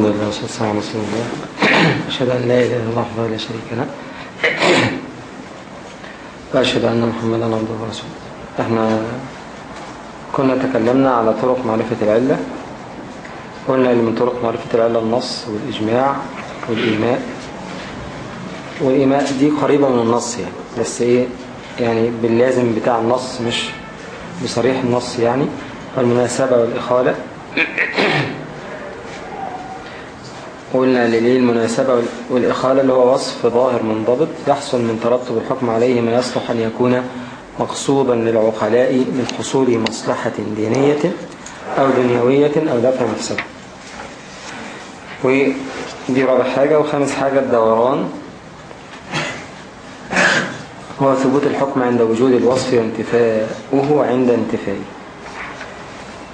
الحمد لله والصلاة على رسول الله. أشهد أن لا إله إلا الله وحده لا شريك له. وأشهد أن محمدا عبده ورسوله. إحنا كنا تكلمنا على طرق معرفة العلة. قلنا اللي من طرق معرفة العلة النص والإجماع والإيماء. والإيماء دي قريبة من النص يعني. بس إيه؟ يعني باللازم بتاع النص مش بصريح النص يعني. والمناسبة والإخالة. قلنا لليه المناسبة والإخالة اللي هو وصف ظاهر منضبط يحصل من ترتب الحكم عليه ما يصلح أن يكون مقصودا للعقلاء من حصول مصلحة دينية أو دنيوية أو دفع مفسدة. ودي رابع حاجة وخامس حاجة الدوران. هو ثبوت الحكم عند وجود الوصف وانتفاؤه عند انتفائه.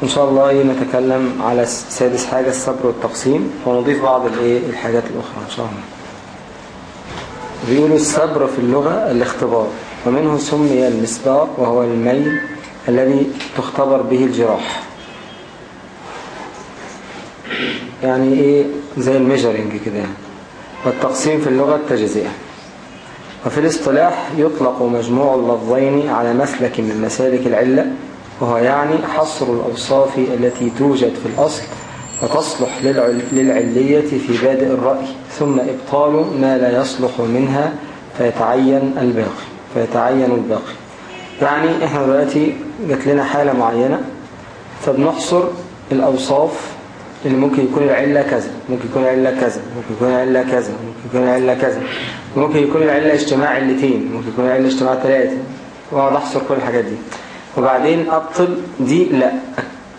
إن شاء الله نتكلم على سادس حاجة السبر والتقسيم. ونضيف بعض الحاجات الأخرى إن شاء الله. بيقولوا السبر في اللغة الاختبار ومنه سمي المسبار وهو الميل الذي تختبر به الجراح. يعني إيه؟ زي ال measuring كده يعني. والتقسيم في اللغة التجزئة. وفي الاصطلاح يطلق مجموع اللفظين على مسلك من مسالك العلة. وهو يعني حصر الأوصاف التي توجد في الأصل وتصلح للعلية في بادئ الرأي ثم إبطال ما لا يصلح منها فيتعين الباقي فيتعين الباقي. يعني إحنا دلوقتي جات لنا حالة معينة فبنحصر الأوصاف اللي ممكن يكون العلة كذا ممكن يكون العلة كذا ممكن يكون العلة كذا ممكن يكون العلة كذا ممكن يكون العلة اجتماع علتين ممكن يكون العلة اجتماع ثلاثة. واقعد أحصر كل الحاجات دي. وبعدين أبطل دي لا.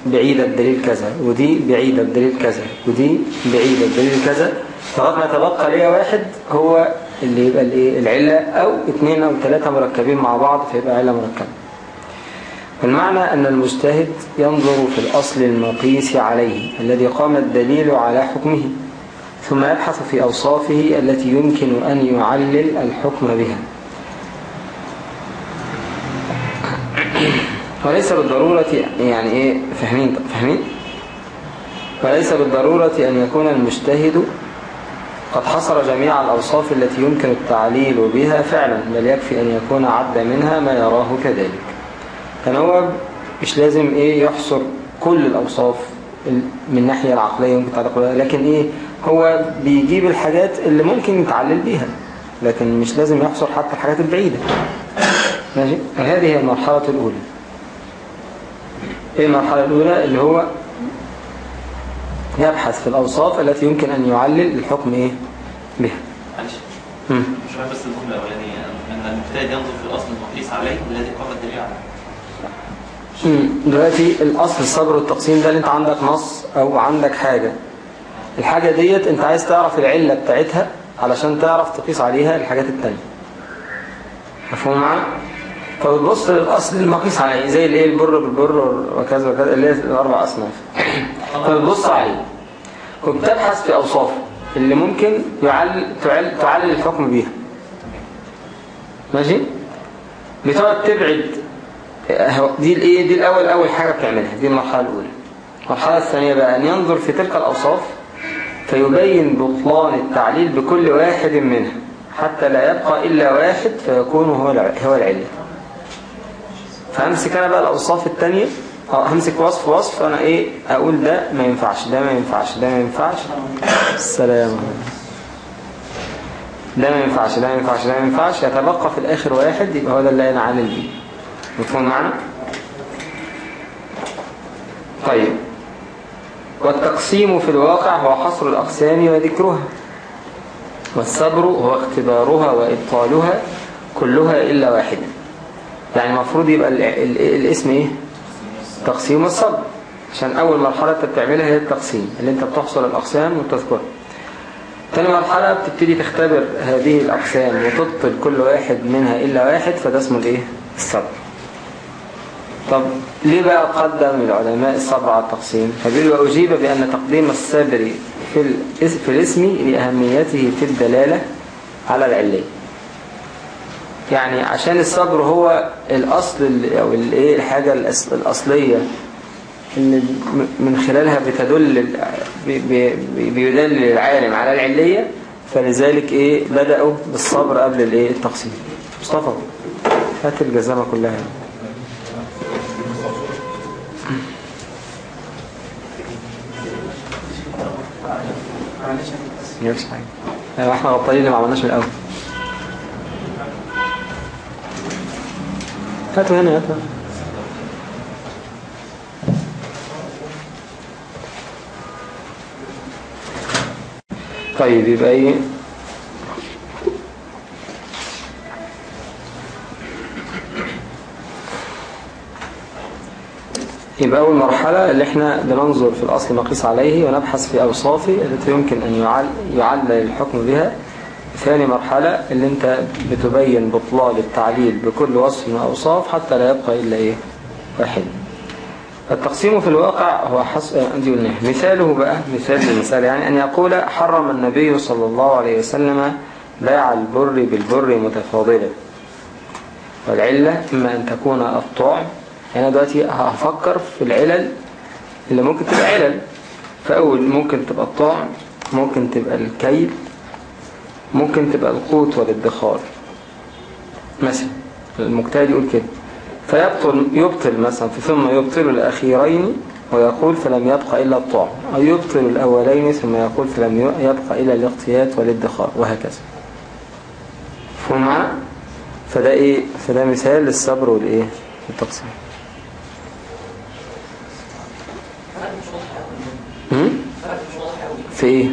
بعيدة بدليل كذا ودي بعيدة بدليل كذا ودي بعيدة بدليل كذا. لغايه ما يتبقى ليا واحد هو اللي يبقى الايه العلة أو اثنين أو ثلاثة مركبين مع بعض فيبقى علة مركبة. والمعنى أن المجتهد ينظر في الأصل المقيس عليه الذي قام الدليل على حكمه ثم يبحث في أوصافه التي يمكن أن يعلل الحكم بها. وليس بالضرورة يعني إيه؟ فاهمين فاهمين؟ وليس بالضرورة أن يكون المجتهد قد حصر جميع الأوصاف التي يمكن التعليل بها فعلا بل يكفي أن يكون عد منها ما يراه كذلك. هو مش لازم إيه يحصر كل الأوصاف من الناحية العقلية يمكن تعلق بها لكن إيه هو بيجيب الحاجات اللي ممكن يتعلل بيها لكن مش لازم يحصر حتى الحاجات البعيدة. ماشي؟ هذه هي المرحلة الأولى. إيه المرحلة الأولى؟ اللي هو يبحث في الأوصاف التي يمكن أن يعلل الحكم إيه؟ بها. معلش. مش فاهم بس الجملة الأولانية. أن المجتهد ينظر في الأصل المقيس عليه الذي قام الدليل عليه. دلوقتي الأصل الصبر والتقسيم ده اللي أنت عندك نص أو عندك حاجة. الحاجة ديت أنت عايز تعرف العلة بتاعتها علشان تعرف تقيس عليها الحاجات التانية. مفهوم معانا؟ فبتبص للأصل المقيس عليه زي الايه البر بالبر وكذا وكذا اللي هي الأربع أصناف. فبتبص عليه وبتبحث في أوصافه اللي ممكن يعل... تعل... تعلل الحكم بيها. ماشي؟ بتقعد تبعد دي الايه دي الأول أول حاجة بتعملها. دي المرحلة الأولى. المرحلة الثانية بقى أن ينظر في تلك الأوصاف فيبين بطلان التعليل بكل واحد منها. حتى لا يبقى إلا واحد فيكون هو هو العلة. فهمسك أنا بقى الأوصاف التانية؟ آه همسك وصف وصف أنا إيه أقول ده ما ينفعش ده ما ينفعش ده ما ينفعش. السلام ده ما ينفعش ده ما ينفعش ده ما ينفعش. يتبقى في الآخر واحد يبقى هو ده اللي أنا عامل بيه. مفهوم معنا؟ طيب. والتقسيم في الواقع هو حصر الأقسام وذكرها. والصبر هو اختبارها وإبطالها كلها إلا واحدا يعني المفروض يبقى ال ال الاسم إيه؟ تقسيم الصبر عشان أول مرحلة أنت بتعملها هي التقسيم اللي أنت بتحصل الأقسام وتذكرها تاني مرحلة بتبتدي تختبر هذه الأقسام وتبطل كل واحد منها إلا واحد فده اسمه الإيه؟ الصبر طب ليه بقى قدم العلماء الصبر على التقسيم؟ فبيقول وأجيب بأن تقديم الصبر في الاسم لأهميته في الدلالة على العلية يعني عشان الصبر هو الأصل ال- أو الإيه الحاجة الأص- الأصلية اللي م- من خلالها بتدل بيدل العالم على العلية فلذلك إيه بدأوا بالصبر قبل الإيه التقسيم. مصطفى هات الجزامة كلها. يعني. حاجة. أيوه إحنا غطيين اللي ما عملناش من الأول. هاتوا هنا هاتوا طيب يبقى إيه؟ يبقى أول مرحلة اللي إحنا بننظر في الأصل مقيس عليه ونبحث في أوصافه التي يمكن أن يعل يعلل الحكم بها. ثاني مرحلة اللي انت بتبين بطلان التعليل بكل وصف من الأوصاف حتى لا يبقى إلا إيه؟ واحد. التقسيم في الواقع هو حس... دي قلناه مثاله بقى مثال للمثال. يعني أن يقول حرم النبي صلى الله عليه وسلم بيع البر بالبر متفاضلا. والعلة إما أن تكون الطعم يعني دلوقتي هفكر في العلل اللي ممكن تبقى علل. فأول ممكن تبقى الطعم ممكن تبقى الكيل. ممكن تبقى القوت والادخار مثلا المجتهد يقول كده فيبطل يبطل مثلا ثم يبطل الأخيرين ويقول فلم يبقى إلا الطعم أو يبطل الأولين ثم يقول فلم يبقى إلا الاغتيات والادخار وهكذا فهم معنا؟ فده إيه؟ فده مثال للصبر والإيه؟ التقسيم؟ في إيه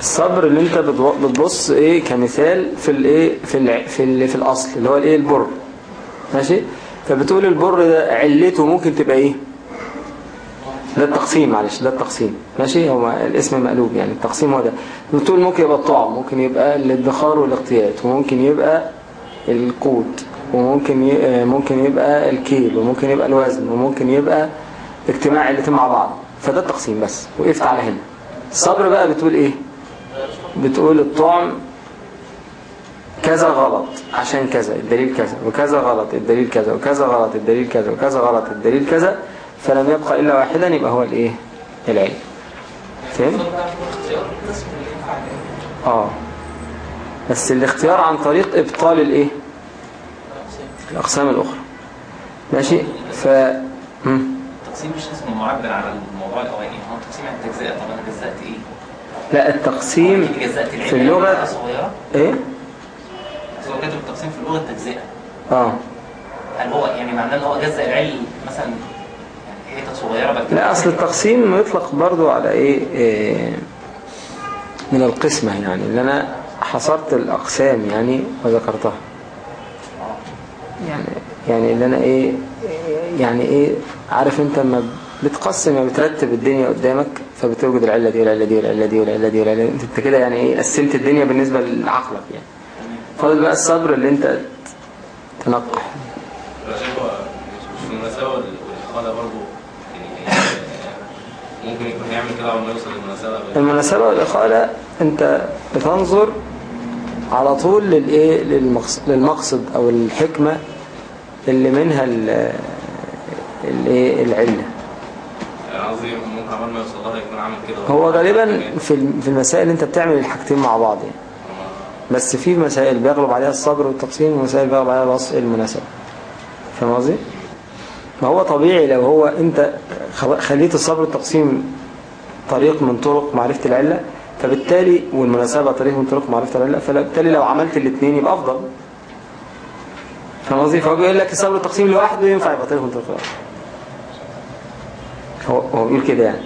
الصبر اللي انت بتبص إيه كمثال في الايه في الع... في ال... في الأصل اللي هو الايه البر. ماشي؟ فبتقول البر ده علته ممكن تبقى إيه؟ ده التقسيم معلش ده التقسيم. ماشي؟ هو الاسم مقلوب يعني التقسيم هو ده. بتقول ممكن يبقى الطعم ممكن يبقى الادخار والاغتيات وممكن يبقى القوت وممكن ممكن يبقى الكيل وممكن يبقى الوزن وممكن يبقى اجتماع الاتنين مع بعض. فده التقسيم بس وقفت على هنا. الصبر بقى بتقول إيه؟ بتقول الطعم كذا غلط عشان كذا الدليل كذا وكذا غلط الدليل كذا وكذا غلط الدليل كذا وكذا غلط الدليل كذا فلم يبقى إلا واحدا يبقى هو الإيه؟ العلم. فهم؟ آه. بس الاختيار عن طريق إبطال الإيه؟ الأقسام الأخرى. ماشي؟ ف. التقسيم مش اسمه معبر على الموضوع الاولاني هو التقسيم يعني تجزئة. طب أنا جزأت إيه؟ لا التقسيم في اللغة. إيه؟ هو كاتب التقسيم في اللغة التجزئه آه. هل هو يعني معناه إن هو جزأ العلم مثلا؟ يعني حتة صغيره بكتب لا أصل التقسيم يطلق برضو على إيه, إيه من القسمة يعني. اللي أنا حصرت الأقسام يعني وذكرتها. يعني؟ يعني اللي أنا إيه يعني إيه عارف أنت لما بتقسم يعني بترتب الدنيا قدامك فبتوجد العلة دي والعلة دي والعلة دي والعلة دي والعلة دي. انت كده يعني إيه قسمت الدنيا بالنسبة لعقلك يعني. فاضل بقى الصبر اللي انت تنقح. مش المناسبة والإخالة برضه يعني آه، ممكن يكون يعمل كده عشان يوصل للمناسبة المناسبة والإخالة أنت بتنظر على طول للإيه للمقصد, للمقصد أو الحكمة اللي منها ال- الإيه العلة. قصدي ما يوصل لها يكون عامل كده هو غالبا في الم- في المسائل أنت بتعمل الحاجتين مع بعض يعني. بس في مسائل بيغلب عليها الصبر والتقسيم ومسائل بيغلب عليها الوصف المناسبة فاهم قصدي؟ ما هو طبيعي لو هو خل- خليت الصبر والتقسيم طريق من طرق معرفة العلة فبالتالي والمناسبة طريق من طرق معرفة العلة فبالتالي لو عملت الاثنين يبقى أفضل. فاهم قصدي؟ فهو بيقول لك الصبر والتقسيم لوحده ينفع يبقى طريق من طرق هو هو بيقول كده يعني.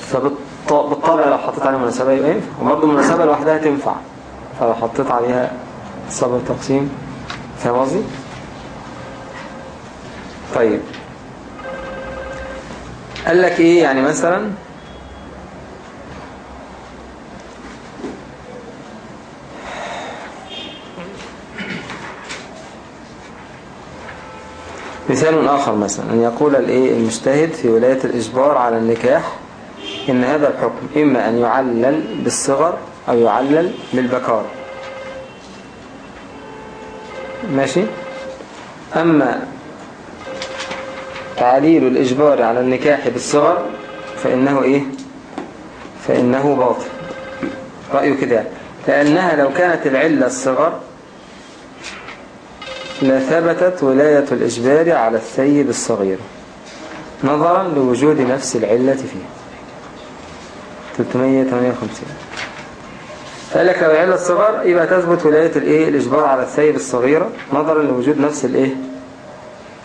فبالطبع لو حطيت عليه مناسبة يبقى ينفع. وبرضه المناسبة لوحدها تنفع. فلو حطيت عليها الصبر والتقسيم فاهم قصدي؟ طيب. قال لك إيه يعني مثلا؟ مثال آخر مثلا أن يقول الإيه؟ المجتهد في ولاية الإجبار على النكاح إن هذا الحكم إما أن يعلل بالصغر أو يعلل بالبكار ماشي؟ أما تعليل الإجبار على النكاح بالصغر فإنه إيه؟ فإنه باطل. رأيه كده لأنها لو كانت العلة الصغر لثبتت ولاية الإجبار على الثيب الصغير نظرا لوجود نفس العلة فيه. 358 فقال لك لو العلة الصغر يبقى تثبت ولاية الإيه؟ الإجبار على الثيب الصغيرة نظرا لوجود نفس الإيه؟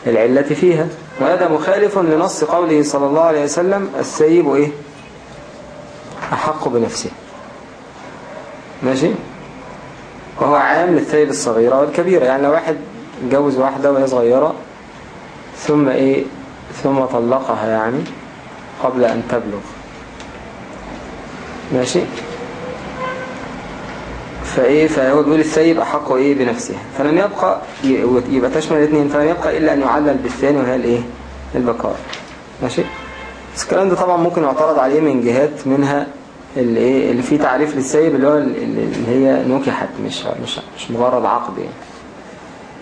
العلة فيها. وهذا مخالف لنص قوله صلى الله عليه وسلم السيب إيه؟ أحق بنفسه. ماشي؟ وهو عام للثيب الصغيرة والكبيرة يعني لو واحد اتجوز واحدة وهي صغيرة ثم إيه؟ ثم طلقها يعني قبل أن تبلغ. ماشي؟ فإيه؟ فهو بيقول السيب أحق إيه؟ بنفسه. فلم يبقى يبقى تشمل الاثنين فلم يبقى إلا أن يعلل بالثاني وهي الإيه؟ البكار ماشي؟ بس الكلام ده طبعا ممكن يعترض عليه من جهات منها اللي إيه؟ اللي فيه تعريف للسيب اللي هو اللي هي نكحت مش مش مش مجرد عقد يعني.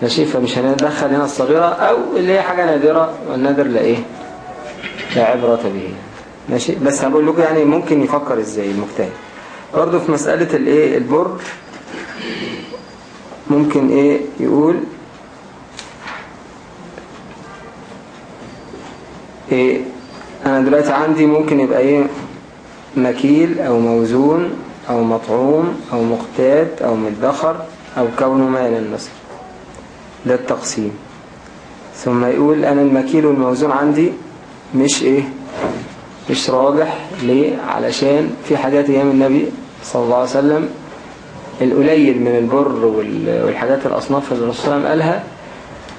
ماشي فمش هندخل هنا الصغيرة أو اللي هي حاجة نادرة والنادر لا إيه لا عبرة به. ماشي؟ بس هقول لكم يعني ممكن يفكر إزاي المجتهد. برضه في مسألة الإيه؟ البر. ممكن إيه؟ يقول إيه؟ أنا دلوقتي عندي ممكن يبقى إيه؟ مكيل أو موزون أو مطعوم أو مقتات أو مدخر أو كونه مالا مثلا. ده التقسيم ثم يقول أنا المكيل والموزون عندي مش إيه؟ مش راجح. ليه؟ علشان في حاجات أيام النبي صلى الله عليه وسلم القليل من البر والحاجات الأصناف اللي الرسول صلى الله عليه وسلم قالها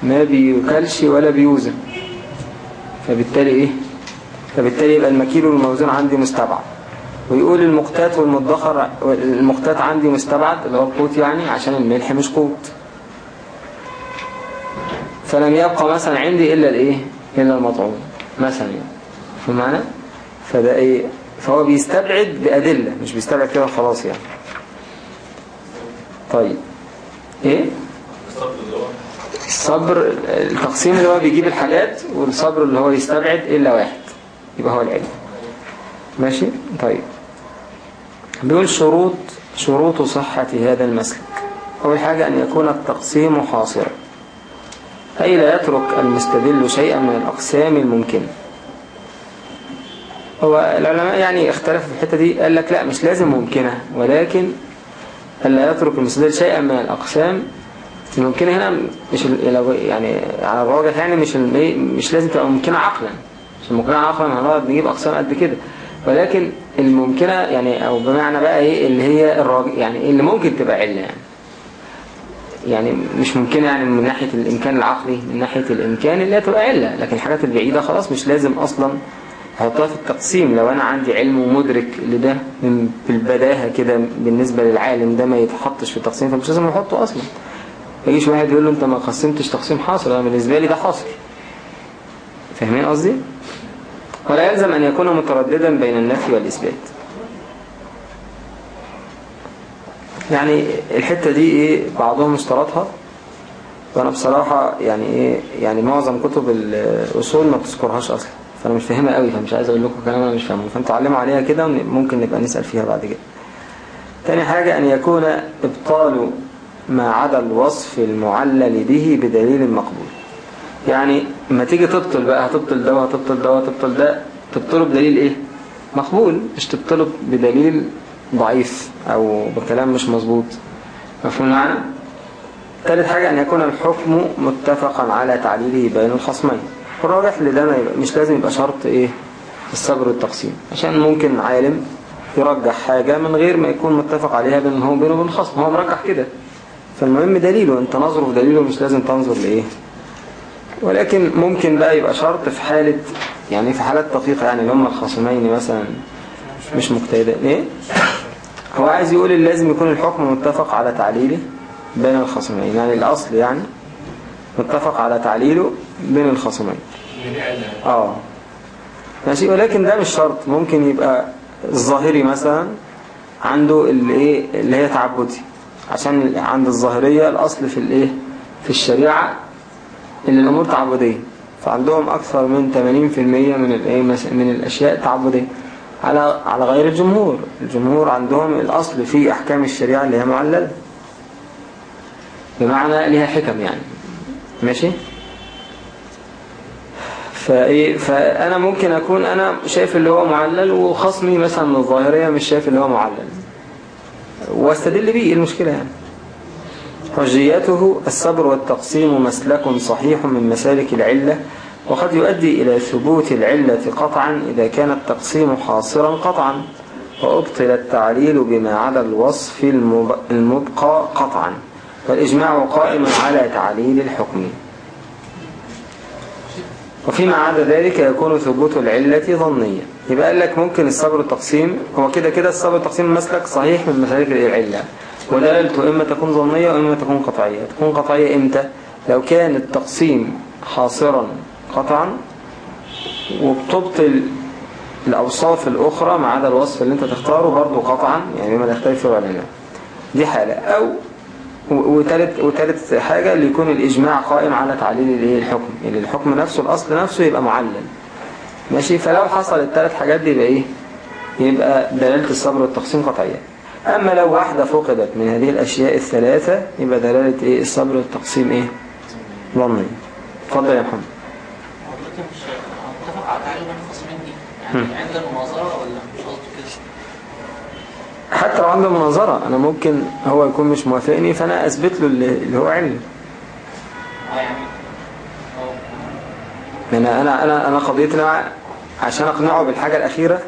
ما بيوكلش ولا بيوزن. فبالتالي إيه؟ فبالتالي يبقى المكيل والموزون عندي مستبعد. ويقول المقتات والمدخر المقتات عندي مستبعد اللي هو القوت يعني عشان الملح مش قوت. فلم يبقى مثلا عندي إلا الإيه؟ إلا المطعوم. مثلا يعني. في معنى؟ فده إيه؟ فهو بيستبعد بأدلة مش بيستبعد كده خلاص يعني. طيب. إيه؟ الصبر التقسيم اللي هو بيجيب الحاجات والصبر اللي هو يستبعد إلا واحد. يبقى هو العلم. ماشي؟ طيب. بيقول شروط شروط صحة هذا المسلك. أول حاجة أن يكون التقسيم حاصرا. أي لا يترك المستدل شيئا من الأقسام الممكنة. هو العلماء يعني اختلفوا في الحتة دي قال لك لا مش لازم ممكنة ولكن ألا يترك المستدل شيئا من الأقسام الممكنة هنا مش يعني على الراجح يعني مش مش لازم تبقى ممكنة عقلا. مش ممكنة عقلا هنقعد نجيب أقسام قد كده. ولكن الممكنة يعني أو بمعنى بقى إيه اللي هي الراجح يعني اللي ممكن تبقى علة يعني. يعني مش ممكنة يعني من ناحية الإمكان العقلي من ناحية الإمكان اللي هي تبقى علة. لكن الحاجات البعيدة خلاص مش لازم أصلا أحطها في التقسيم. لو أنا عندي علم ومدرك لده من بالبداهة كده بالنسبة للعالم ده ما يتحطش في التقسيم فمش لازم يحطه أصلا. يجيش واحد يقول له أنت ما قسمتش تقسيم حاصل. أنا بالنسبة لي ده حاصل. فاهمين قصدي؟ ولا يلزم أن يكون مترددا بين النفي والإثبات. يعني الحتة دي إيه بعضهم اشترطها. وأنا بصراحة يعني إيه يعني معظم كتب الأصول ما بتذكرهاش أصلا. فأنا مش فاهمها قوي فمش عايز أقول لكم كلام أنا مش فاهمه. فأنتوا علموا عليها كده ممكن نبقى نسأل فيها بعد كده. تاني حاجة أن يكون إبطال ما عدا الوصف المعلل به بدليل مقبول. يعني لما تيجي تبطل بقى هتبطل ده وهتبطل ده وهتبطل ده تبطله بدليل إيه؟ مقبول مش تبطله بدليل ضعيف. أو بكلام مش مظبوط. مفهوم معنا ثالث حاجة أن يكون الحكم متفقا على تعليله بين الخصمين. والراجح لده يبقى مش لازم يبقى شرط إيه؟ الصبر والتقسيم. عشان ممكن عالم يرجح حاجة من غير ما يكون متفق عليها بين هو بينه وبين الخصم. هو مرجح كده. فالمهم دليله انت نظره في دليله مش لازم تنظر لإيه. ولكن ممكن بقى يبقى شرط في حالة يعني في حالات دقيقة يعني هم الخصمين مثلا مش مجتهدين. إيه؟ هو عايز يقول اللي لازم يكون الحكم متفق على تعليله بين الخصمين يعني الأصل يعني متفق على تعليله بين الخصمين. آه. ماشي ولكن ده مش شرط. ممكن يبقى الظاهري مثلا عنده اللي إيه اللي هي تعبدي. عشان عند الظاهرية الأصل في الإيه في الشريعة إن الأمور تعبدية. فعندهم أكثر من 80% من الإيه مس- من الأشياء تعبدية. على على غير الجمهور. الجمهور عندهم الأصل في أحكام الشريعة اللي هي معللة. بمعنى ليها حكم يعني. ماشي؟ فإيه؟ فأنا ممكن أكون أنا شايف اللي هو معلل وخصمي مثلا من الظاهرية مش شايف اللي هو معلل. واستدل بيه إيه المشكلة يعني؟ حجيته الصبر والتقسيم مسلك صحيح من مسالك العلة وقد يؤدي إلى ثبوت العلة قطعا إذا كان التقسيم حاصرا قطعا وأبطل التعليل بما عدا الوصف المب- المبقى قطعا والإجماع قائم على تعليل الحكم. وفيما عدا ذلك يكون ثبوت العلة ظنيا. يبقى قال لك ممكن الصبر والتقسيم هو كده كده الصبر والتقسيم مسلك صحيح من مسالك العلة. ودلالته إما تكون ظنية وإما تكون قطعية. تكون قطعية إمتى؟ لو كان التقسيم حاصرا قطعا وبتبطل الأوصاف الأخرى ما عدا الوصف اللي أنت تختاره برضه قطعا يعني بما يختلف العلماء دي حالة. أو وتالت, وتالت حاجة اللي يكون الإجماع قائم على تعليل الحكم. يعني الحكم نفسه الأصل نفسه يبقى معلل. ماشي؟ فلو حصل الثلاث حاجات دي يبقى إيه؟ يبقى دلالة الصبر والتقسيم قطعية. أما لو واحدة فقدت من هذه الأشياء الثلاثة يبقى دلالة إيه؟ الصبر والتقسيم إيه؟ ظني. اتفضل يا محمد. يعني ولا مش كده؟ حتى لو عنده مناظرة أنا ممكن هو يكون مش موافقني فأنا أثبت له اللي هو علم آه يعني آه أنا أنا أنا أنا قضيتي أنا عشان أقنعه بالحاجة الأخيرة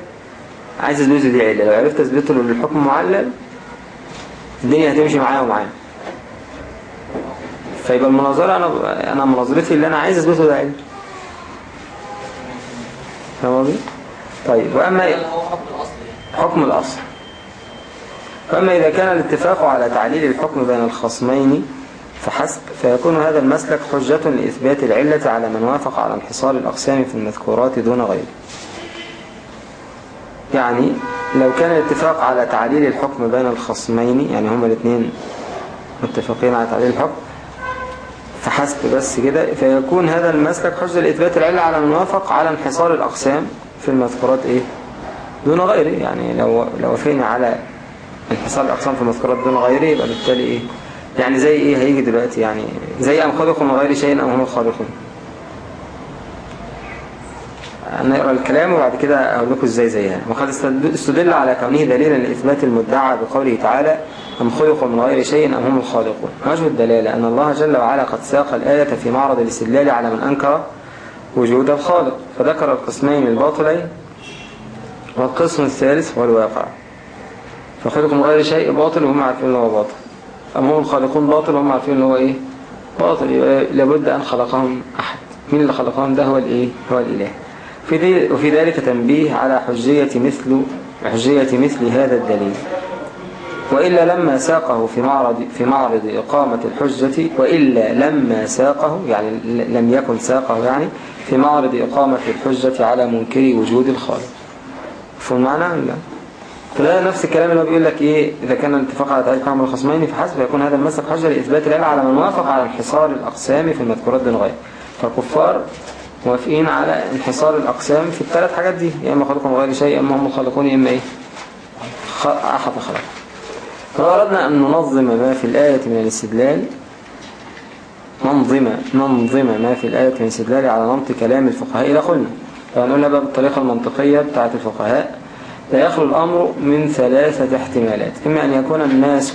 عايز أثبت له دي علة لو عرفت أثبت له إن الحكم معلل الدنيا هتمشي معايا ومعاه فيبقى المناظرة أنا أنا مناظرتي اللي أنا عايز أثبته ده علم قصدي؟ طيب وأما حكم الأصل يعني. حكم الأصل. فأما إذا كان الاتفاق على تعليل الحكم بين الخصمين فحسب فيكون هذا المسلك حجة لإثبات العلة على من وافق على انحصار الأقسام في المذكورات دون غيره. يعني لو كان الاتفاق على تعليل الحكم بين الخصمين يعني هما الاثنين متفقين على تعليل الحكم فحسب بس كده. فيكون هذا المسلك حجة لإثبات العلة على من وافق على انحصار الأقسام في المذكورات إيه؟ دون غيره. يعني لو لو وافقنا على انحصار الأقسام في المذكورات دون غيره يبقى بالتالي إيه؟ يعني زي إيه هيجي دلوقتي؟ يعني زي أم خلقوا من غير شيء أم هم الخالقون. نقرأ الكلام وبعد كده أقول لكم إزاي زيها. وقد استد- استدل على كونه دليلا لإثبات المدعى بقوله تعالى أم خلقوا من غير شيء أم هم الخالقون؟ وجه الدلالة؟ أن الله جل وعلا قد ساق الآية في معرض الاستدلال على من أنكر وجود الخالق. فذكر القسمين الباطلين والقسم الثالث هو الواقع فخلقوا من غير شيء باطل وهم عارفين ان هو باطل. أم هم الخالقون باطل وهم عارفين ان هو إيه؟ باطل. لابد أن خلقهم أحد. مين اللي خلقهم؟ ده هو الإيه؟ هو الإله. وفي ذلك تنبيه على حجية مثل حجية مثل هذا الدليل. وإلا لما ساقه في معرض في معرض إقامة الحجة وإلا لما ساقه يعني لم يكن ساقه يعني في معرض إقامة الحجة على منكر وجود الخالق. فهم معنى ولا لا؟ فده نفس الكلام اللي هو بيقول لك إيه إذا كان الاتفاق على تعريف حكم الخصمين فحسب يكون هذا المسلك حجة لإثبات العلة على من وافق على انحصار الأقسام في المذكورات دون غير فالكفار موافقين على انحصار الأقسام في الثلاث حاجات دي يا إما خلقهم غير شيء يا إما هم الخالقون يا إما إيه؟ أحد خلق فأردنا أن ننظم ما في الآية من الاستدلال. ننظم ننظم ما في الآية من الاستدلال على نمط كلام الفقهاء. إذا قلنا فنقولنا بقى بالطريقة المنطقية بتاعة الفقهاء لا يخلو الأمر من ثلاثة احتمالات. إما أن يكون الناس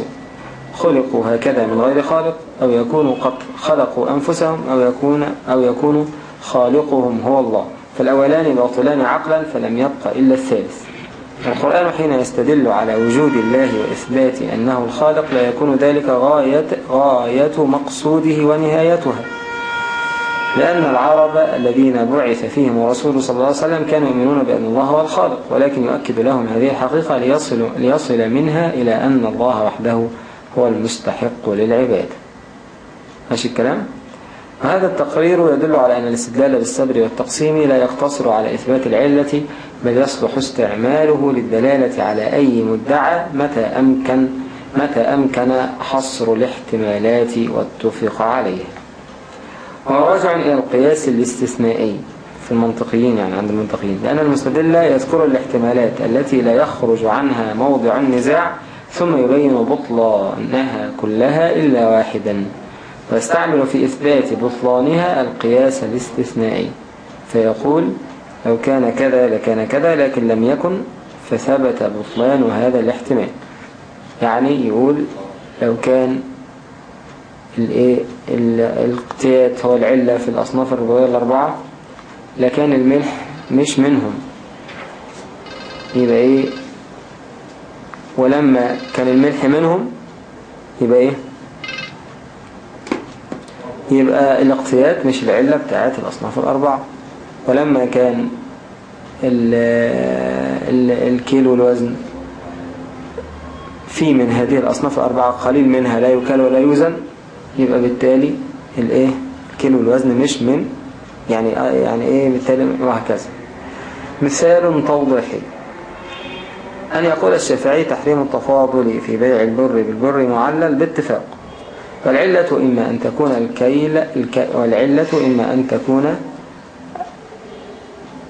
خلقوا هكذا من غير خالق أو يكونوا قد خلقوا أنفسهم أو يكون أو يكون خالقهم هو الله. فالأولان باطلان عقلا فلم يبق إلا الثالث. القرآن حين يستدل على وجود الله وإثبات أنه الخالق لا يكون ذلك غاية, غاية مقصوده ونهايتها لأن العرب الذين بعث فيهم الرسول صلى الله عليه وسلم كانوا يؤمنون بأن الله هو الخالق ولكن يؤكد لهم هذه الحقيقة ليصل, ليصل منها إلى أن الله وحده هو المستحق للعبادة ماشي الكلام؟ هذا التقرير يدل على أن الاستدلال بالصبر والتقسيم لا يقتصر على إثبات العلة بل يصلح استعماله للدلالة على أي مدعى متى أمكن متى أمكن حصر الاحتمالات واتفق عليه. هو راجع إلى القياس الاستثنائي في المنطقيين يعني عند المنطقيين. لأن المستدل يذكر الاحتمالات التي لا يخرج عنها موضع النزاع ثم يبين بطلانها كلها إلا واحدا. ويستعمل في إثبات بطلانها القياس الاستثنائي. فيقول لو كان كذا لكان كذا لكن لم يكن فثبت بطلان هذا الاحتمال. يعني يقول لو كان الايه الاقتيات هو العلة في الأصناف الربوية الأربعة لكان الملح مش منهم. يبقى إيه؟ ولما كان الملح منهم يبقى إيه؟ يبقى الاقتيات مش العلة بتاعت الأصناف الأربعة. ولما كان ال ال الكيلو والوزن في من هذه الأصناف الأربعة قليل منها لا يكال ولا يوزن يبقى بالتالي الايه الكيلو والوزن مش من يعني يعني إيه بالتالي وهكذا. مثال توضيحي. أن يقول الشافعي تحريم التفاضل في بيع البر بالبر معلل باتفاق. والعلة إما أن تكون الكيل الك... والعلة إما أن تكون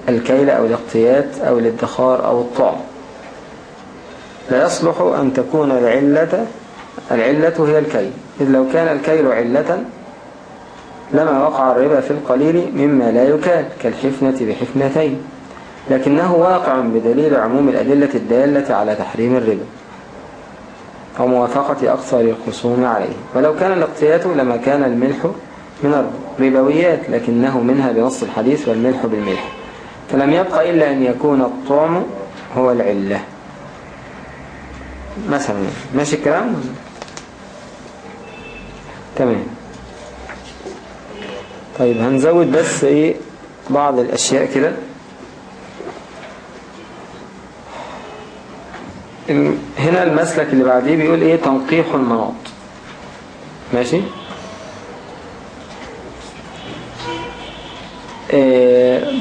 الكيل أو الاقتيات أو الادخار أو الطعم. لا يصلح أن تكون العلة العلة هي الكيل. إذ لو كان الكيل علة لما وقع الربا في القليل مما لا يكال كالحفنة بحفنتين. لكنه واقع بدليل عموم الأدلة الدالة على تحريم الربا أو موافقة أكثر الخصوم عليه. ولو كان الاقتيات لما كان الملح من الربويات لكنه منها بنص الحديث والملح بالملح. فلم يبقى إلا أن يكون الطعم هو العلة. مثلا ماشي الكلام؟ تمام. طيب هنزود بس إيه بعض الأشياء كده. هنا المسلك اللي بعديه بيقول إيه؟ تنقيح المناط. ماشي؟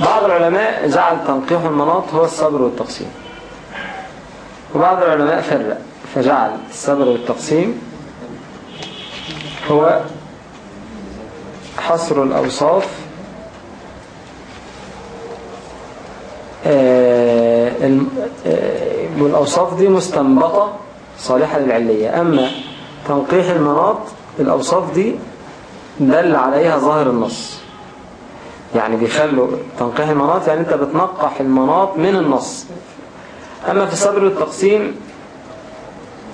بعض العلماء جعل تنقيح المناط هو الصبر والتقسيم. وبعض العلماء فرق فجعل الصبر والتقسيم هو حصر الأوصاف آه، آه، والأوصاف دي مستنبطة صالحة للعلية. أما تنقيح المناط الأوصاف دي دل عليها ظاهر النص. يعني بيخلوا تنقيح المناط يعني أنت بتنقح المناط من النص. أما في الصبر والتقسيم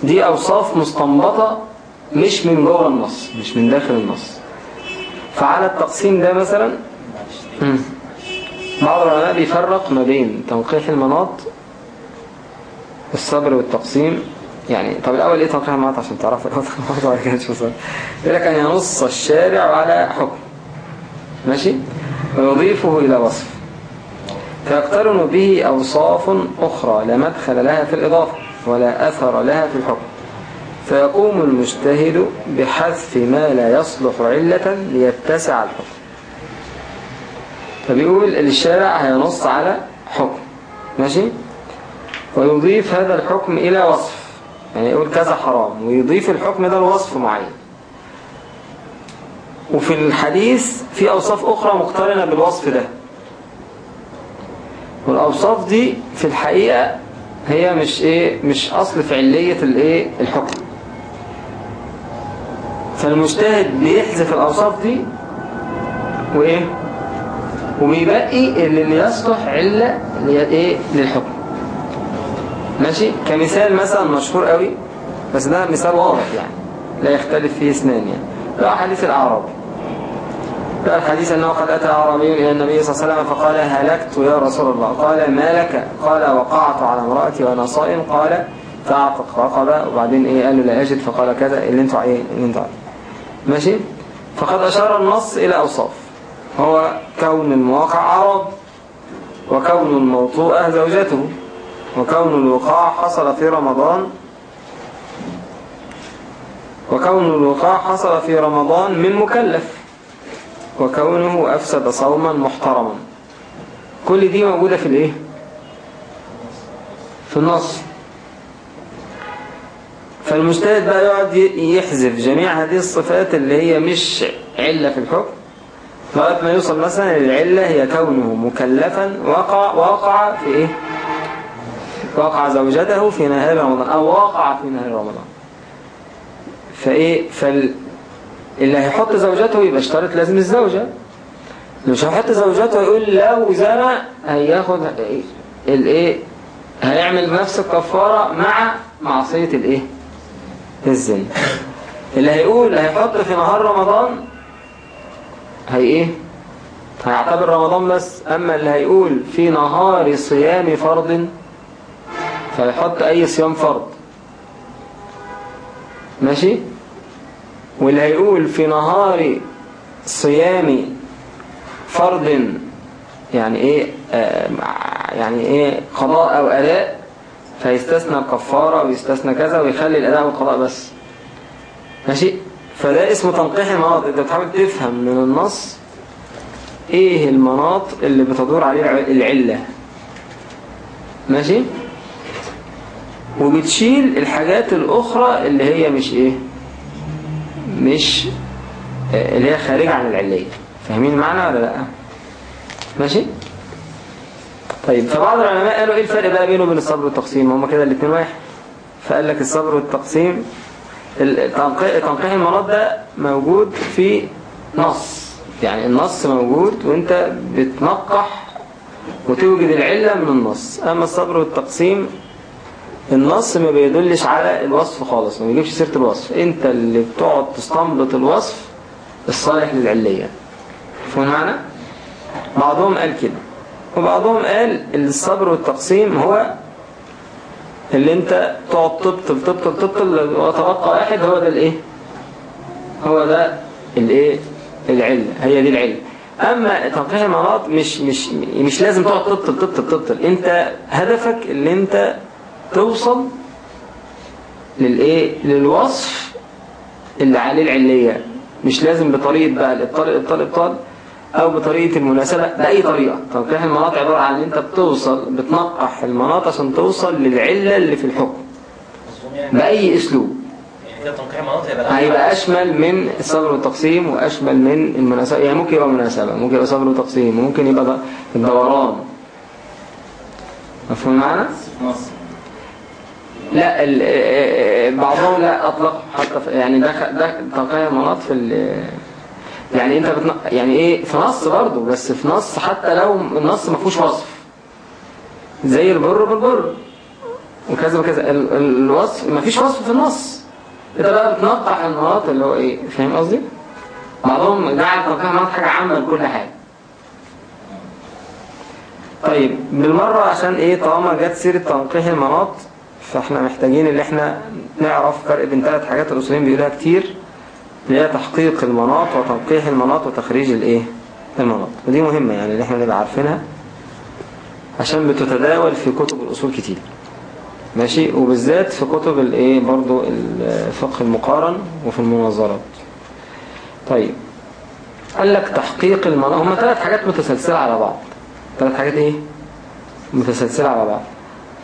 دي أوصاف مستنبطة مش من جوه النص مش من داخل النص. فعلى التقسيم ده مثلا. بعض العلماء بيفرق ما بين تنقيح المناط الصبر والتقسيم. يعني طب الأول إيه تنقيح المناط؟ عشان تعرفوا الموضوع كده نشوف يقول لك أن ينص الشارع على حكم. ماشي؟ ويضيفه إلى وصف. فيقترن به أوصاف أخرى لا مدخل لها في الإضافة ولا أثر لها في الحكم. فيقوم المجتهد بحذف ما لا يصلح علة ليتسع الحكم. فبيقول الشارع هينص على حكم. ماشي؟ ويضيف هذا الحكم إلى وصف. يعني يقول كذا حرام. ويضيف الحكم ده لوصف معين. وفي الحديث في أوصاف أخرى مقترنة بالوصف ده. والأوصاف دي في الحقيقة هي مش إيه مش أصل فعلية الإيه الحكم. فالمجتهد بيحذف الأوصاف دي وإيه؟ وبيبقي اللي يصلح علة إيه للحكم. ماشي؟ كمثال مثلا مشهور قوي بس ده مثال واضح يعني لا يختلف فيه اثنان يعني. حديث الأعرابي الحديث أنه قد أتى أعرابي إلى النبي صلى الله عليه وسلم فقال هلكت يا رسول الله. قال ما لك؟ قال وقعت على امرأتي وأنا صائم. قال فأعتق رقبة وبعدين إيه؟ قال له لا أجد فقال كذا. اللي أنتوا عايزين اللي أنتوا ماشي؟ فقد أشار النص إلى أوصاف. هو كون المواقع عرب وكون الموطوءة زوجته وكون الوقاع حصل في رمضان وكون الوقاع حصل في رمضان من مكلف وكونه أفسد صوما محترما. كل دي موجودة في الإيه؟ في النص. فالمجتهد بقى يقعد يحذف جميع هذه الصفات اللي هي مش علة في الحكم لغاية ما يوصل مثلا العلة هي كونه مكلفا وقع وقع في إيه؟ وقع زوجته في نهار رمضان أو وقع في نهار رمضان. فايه؟ فال اللي هيحط زوجته يبقى اشترط لازم الزوجة. اللي مش هيحط زوجته يقول لو زنى هياخد الايه؟ هيعمل نفس الكفارة مع معصية الايه؟ الزنا. اللي هيقول هيحط في نهار رمضان هي إيه؟ هيعتبر رمضان بس. أما اللي هيقول في نهار صيام فرض فيحط أي صيام فرض. ماشي؟ واللي هيقول في نهار صيام فرض يعني إيه آه يعني إيه قضاء أو أداء فيستثنى الكفارة ويستثنى كذا ويخلي الأداء والقضاء بس. ماشي؟ فده اسمه تنقيح المناط. أنت بتحاول تفهم من النص إيه المناط اللي بتدور عليه العلة. ماشي؟ وبتشيل الحاجات الأخرى اللي هي مش إيه؟ مش آه، اللي هي خارجة عن العلية. فاهمين المعنى ولا لأ؟ ماشي؟ طيب فبعض العلماء قالوا إيه الفرق بقى بينه وبين الصبر والتقسيم؟ هما كده الاثنين واحد. فقال لك الصبر والتقسيم تنقيح المرض ده موجود في نص. يعني النص موجود وأنت بتنقح وتوجد العلة من النص. أما الصبر والتقسيم النص ما بيدلش على الوصف خالص ما بيجيبش سيرة الوصف. انت اللي بتقعد تستنبط الوصف الصالح للعلية. فهم معنى؟ بعضهم قال كده. وبعضهم قال الصبر والتقسيم هو اللي انت تقعد تبطل تبطل تبطل وتبقى واحد هو ده الايه؟ هو ده الايه؟ العلة. هي دي العلة. أما تنقيح المناط مش مش مش لازم تقعد تبطل تبطل تبطل. انت هدفك اللي انت توصل للإيه؟ للوصف اللي عليه العلية. مش لازم بطريقة بقى الإبطال الابطال الابطال أو بطريقة المناسبة بأي طريقة. تنقيح المناط عبارة عن إن أنت بتوصل بتنقح المناط عشان توصل للعلة اللي في الحكم. بأي أسلوب. المناطق هيبقى أشمل من الصبر والتقسيم وأشمل من المناسبة. يعني ممكن يبقى مناسبة ممكن يبقى صبر وتقسيم ممكن يبقى الدوران. مفهوم معنا؟ نص لا ال- آه، آه، بعضهم لا أطلق حتى يعني ده تنقيح المناط في ال- يعني أنت بتن... يعني إيه في نص برضه بس في نص حتى لو النص ما فيهوش وصف. زي البر بالبر وكذا وكذا. ال... ال- الوصف ما فيش وصف في النص. أنت بقى بتنقح المناط اللي هو إيه فاهم قصدي؟ بعضهم جعل تنقيح المناط حاجة عامة لكل حاجة. طيب بالمرة عشان إيه طالما جت سيرة تنقيح المناط فاحنا محتاجين اللي إحنا نعرف فرق بين ثلاث حاجات الأصوليين بيقولها كتير اللي هي تحقيق المناط وتنقيح المناط وتخريج الإيه؟ المناط. ودي مهمة يعني اللي إحنا نبقى عارفينها عشان بتتداول في كتب الأصول كتير. ماشي؟ وبالذات في كتب الإيه؟ برضو الفقه المقارن وفي المناظرات. طيب. قال لك تحقيق المناط. هما ثلاث حاجات متسلسلة على بعض. ثلاث حاجات إيه؟ متسلسلة على بعض.